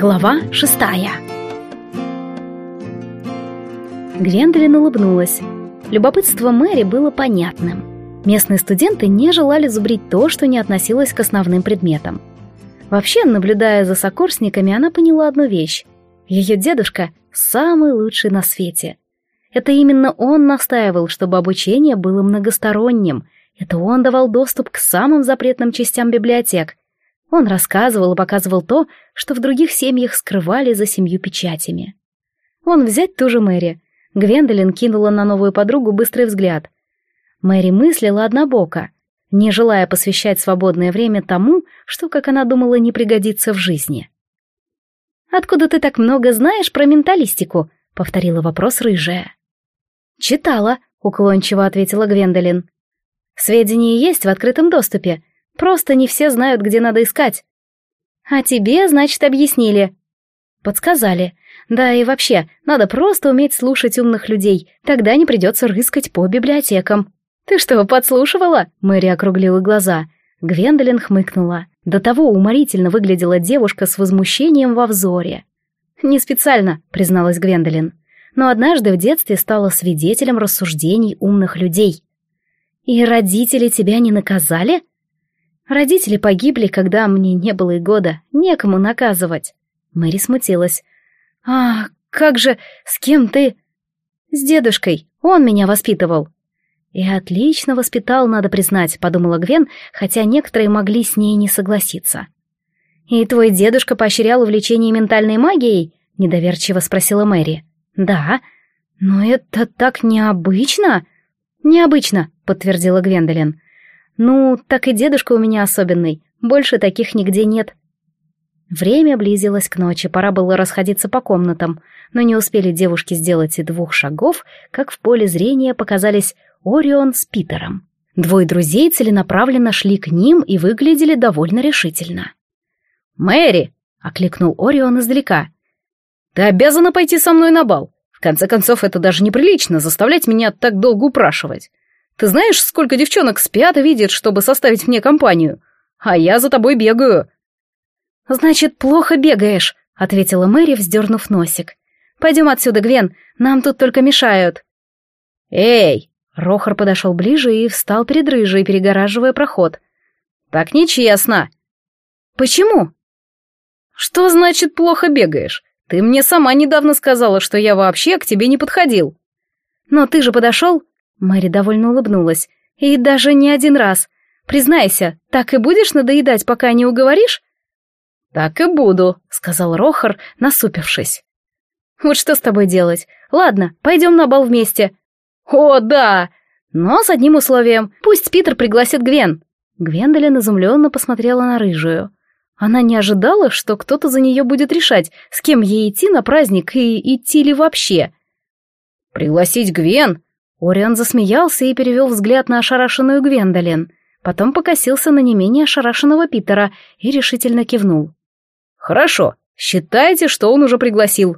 Глава шестая Гвендолин улыбнулась. Любопытство Мэри было понятным. Местные студенты не желали зубрить то, что не относилось к основным предметам. Вообще, наблюдая за сокурсниками, она поняла одну вещь. Ее дедушка — самый лучший на свете. Это именно он настаивал, чтобы обучение было многосторонним. Это он давал доступ к самым запретным частям библиотек — он рассказывал и показывал то, что в других семьях скрывали за семью печатями. Он взять ту же Мэри. Гвендолин кинула на новую подругу быстрый взгляд. Мэри мыслила однобоко, не желая посвящать свободное время тому, что, как она думала, не пригодится в жизни. «Откуда ты так много знаешь про менталистику?» — повторила вопрос рыжая. «Читала», — уклончиво ответила Гвендолин. «Сведения есть в открытом доступе, Просто не все знают, где надо искать. А тебе, значит, объяснили. Подсказали. Да и вообще, надо просто уметь слушать умных людей, тогда не придется рыскать по библиотекам. Ты что, подслушивала? Мэри округлила глаза. Гвендолин хмыкнула. До того уморительно выглядела девушка с возмущением во взоре. «Не специально», — призналась Гвендолин. «Но однажды в детстве стала свидетелем рассуждений умных людей». «И родители тебя не наказали?» Родители погибли, когда мне не было и года, некому наказывать. Мэри смутилась. «А, как же, с кем ты?» «С дедушкой, он меня воспитывал». «И отлично воспитал, надо признать», — подумала Гвен, хотя некоторые могли с ней не согласиться. «И твой дедушка поощрял увлечение ментальной магией?» — недоверчиво спросила Мэри. «Да. Но это так необычно». «Необычно», — подтвердила Гвендолин. «Ну, так и дедушка у меня особенный. Больше таких нигде нет». Время близилось к ночи, пора было расходиться по комнатам, но не успели девушки сделать и двух шагов, как в поле зрения показались Орион с Питером. Двое друзей целенаправленно шли к ним и выглядели довольно решительно. «Мэри!» — окликнул Орион издалека. «Ты обязана пойти со мной на бал. В конце концов, это даже неприлично заставлять меня так долго упрашивать. Ты знаешь, сколько девчонок спят и видят, чтобы составить мне компанию? А я за тобой бегаю». «Значит, плохо бегаешь», — ответила Мэри, вздернув носик. «Пойдем отсюда, Гвен, нам тут только мешают». «Эй!» — Рохар подошел ближе и встал перед рыжей, перегораживая проход. «Так нечестно». «Почему?» «Что значит плохо бегаешь? Ты мне сама недавно сказала, что я вообще к тебе не подходил». «Но ты же подошел?» Мэри довольно улыбнулась. «И даже не один раз. Признайся, так и будешь надоедать, пока не уговоришь?» «Так и буду», — сказал Рохар, насупившись. «Вот что с тобой делать? Ладно, пойдем на бал вместе». «О, да! Но с одним условием. Пусть Питер пригласит Гвен». Гвендолин изумленно посмотрела на рыжую. Она не ожидала, что кто-то за нее будет решать, с кем ей идти на праздник и идти ли вообще. «Пригласить Гвен? Орион засмеялся и перевел взгляд на ошарашенную Гвендолин, потом покосился на не менее ошарашенного Питера и решительно кивнул. «Хорошо, считайте, что он уже пригласил».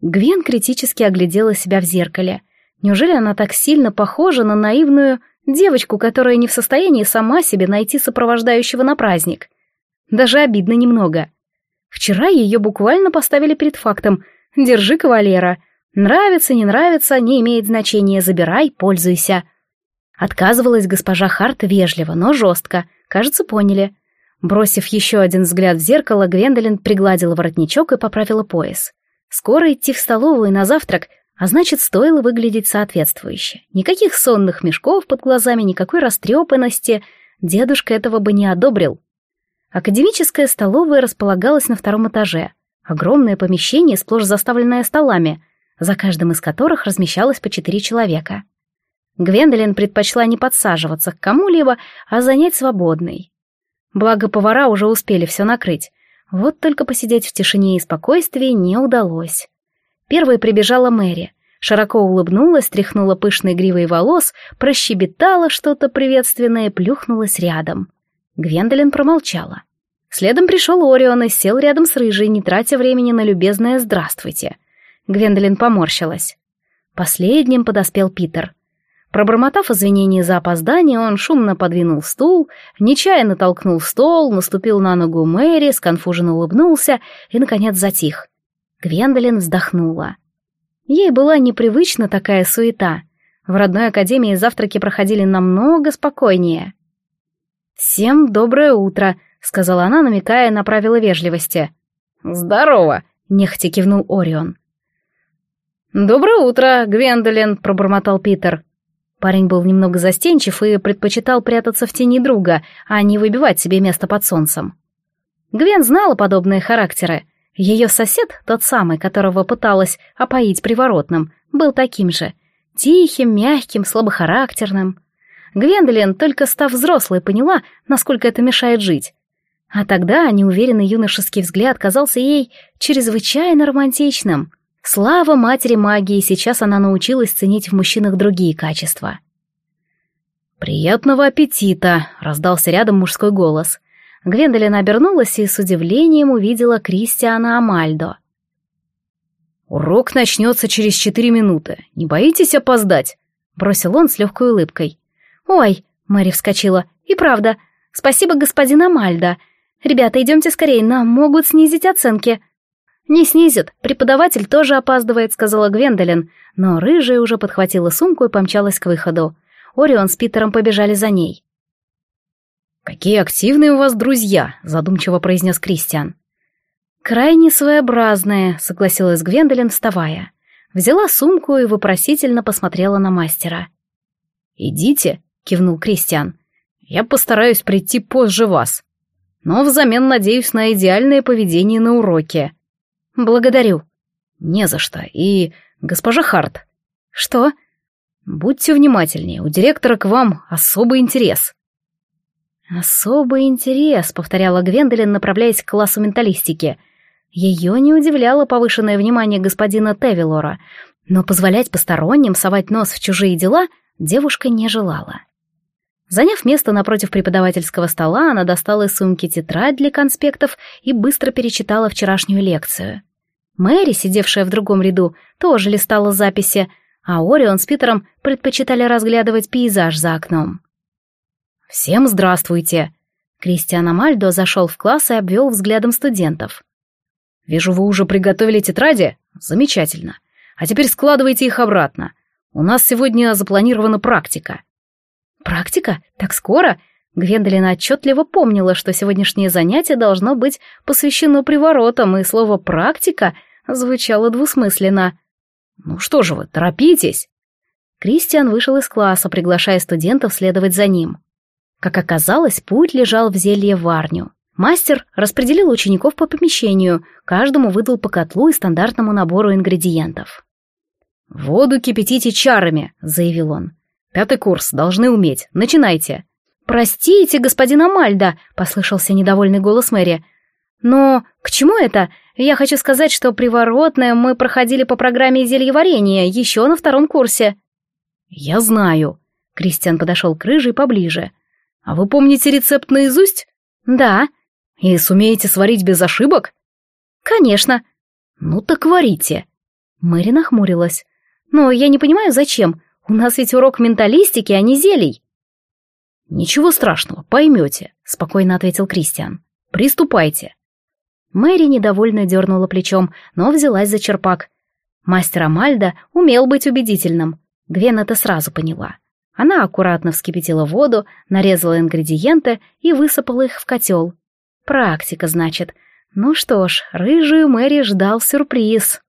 Гвен критически оглядела себя в зеркале. Неужели она так сильно похожа на наивную девочку, которая не в состоянии сама себе найти сопровождающего на праздник? Даже обидно немного. Вчера ее буквально поставили перед фактом «Держи кавалера», Нравится, не нравится, не имеет значения, забирай, пользуйся. Отказывалась госпожа Харт вежливо, но жестко. Кажется, поняли. Бросив еще один взгляд в зеркало, Гвендолин пригладила воротничок и поправила пояс. Скоро идти в столовую на завтрак, а значит, стоило выглядеть соответствующе. Никаких сонных мешков под глазами, никакой растрепанности. Дедушка этого бы не одобрил. Академическая столовая располагалась на втором этаже. Огромное помещение, сплошь заставленное столами — за каждым из которых размещалось по четыре человека. Гвендолин предпочла не подсаживаться к кому-либо, а занять свободный. Благо повара уже успели все накрыть. Вот только посидеть в тишине и спокойствии не удалось. Первой прибежала Мэри. Широко улыбнулась, тряхнула пышной гривой волос, прощебетала что-то приветственное и плюхнулась рядом. Гвендолин промолчала. Следом пришел Орион и сел рядом с Рыжей, не тратя времени на любезное «здравствуйте». Гвендолин поморщилась. Последним подоспел Питер. Пробормотав извинения за опоздание, он шумно подвинул стул, нечаянно толкнул стол, наступил на ногу Мэри, сконфуженно улыбнулся и, наконец, затих. Гвендолин вздохнула. Ей была непривычна такая суета. В родной академии завтраки проходили намного спокойнее. «Всем доброе утро», — сказала она, намекая на правила вежливости. «Здорово», — нехотя кивнул Орион. «Доброе утро, Гвендолин», — пробормотал Питер. Парень был немного застенчив и предпочитал прятаться в тени друга, а не выбивать себе место под солнцем. Гвен знала подобные характеры. Ее сосед, тот самый, которого пыталась опоить приворотным, был таким же. Тихим, мягким, слабохарактерным. Гвендолин, только став взрослой, поняла, насколько это мешает жить. А тогда неуверенный юношеский взгляд казался ей чрезвычайно романтичным — Слава матери магии, сейчас она научилась ценить в мужчинах другие качества. «Приятного аппетита!» — раздался рядом мужской голос. Гвендолин обернулась и с удивлением увидела Кристиана Амальдо. «Урок начнется через четыре минуты. Не боитесь опоздать?» — бросил он с легкой улыбкой. «Ой!» — Мэри вскочила. «И правда. Спасибо, господин Амальдо. Ребята, идемте скорее, нам могут снизить оценки». «Не снизит, преподаватель тоже опаздывает», — сказала Гвендолин, но рыжая уже подхватила сумку и помчалась к выходу. Орион с Питером побежали за ней. «Какие активные у вас друзья», — задумчиво произнес Кристиан. «Крайне своеобразные», — согласилась Гвендолин, вставая. Взяла сумку и вопросительно посмотрела на мастера. «Идите», — кивнул Кристиан. «Я постараюсь прийти позже вас. Но взамен надеюсь на идеальное поведение на уроке». «Благодарю». «Не за что. И, госпожа Харт». «Что?» «Будьте внимательнее, у директора к вам особый интерес». «Особый интерес», — повторяла Гвендолин, направляясь к классу менталистики. Ее не удивляло повышенное внимание господина Тевилора, но позволять посторонним совать нос в чужие дела девушка не желала. Заняв место напротив преподавательского стола, она достала из сумки тетрадь для конспектов и быстро перечитала вчерашнюю лекцию. Мэри, сидевшая в другом ряду, тоже листала записи, а Орион с Питером предпочитали разглядывать пейзаж за окном. «Всем здравствуйте!» Кристиан Амальдо зашел в класс и обвел взглядом студентов. «Вижу, вы уже приготовили тетради? Замечательно. А теперь складывайте их обратно. У нас сегодня запланирована практика». «Практика? Так скоро?» Гвендолина отчетливо помнила, что сегодняшнее занятие должно быть посвящено приворотам, и слово «практика» звучало двусмысленно. «Ну что же вы, торопитесь!» Кристиан вышел из класса, приглашая студентов следовать за ним. Как оказалось, путь лежал в зелье варню. Мастер распределил учеников по помещению, каждому выдал по котлу и стандартному набору ингредиентов. «Воду кипятите чарами», — заявил он. «Пятый курс, должны уметь. Начинайте». «Простите, господин Амальда», — послышался недовольный голос Мэри. «Но к чему это? Я хочу сказать, что приворотное мы проходили по программе зельеварения еще на втором курсе». «Я знаю». Кристиан подошел к рыжей поближе. «А вы помните рецепт наизусть?» «Да». «И сумеете сварить без ошибок?» «Конечно». «Ну так варите». Мэри нахмурилась. «Но я не понимаю, зачем. У нас ведь урок менталистики, а не зелий». «Ничего страшного, поймете», — спокойно ответил Кристиан. «Приступайте». Мэри недовольно дернула плечом, но взялась за черпак. Мастер Амальда умел быть убедительным. Гвен это сразу поняла. Она аккуратно вскипятила воду, нарезала ингредиенты и высыпала их в котел. Практика, значит. Ну что ж, рыжую Мэри ждал сюрприз.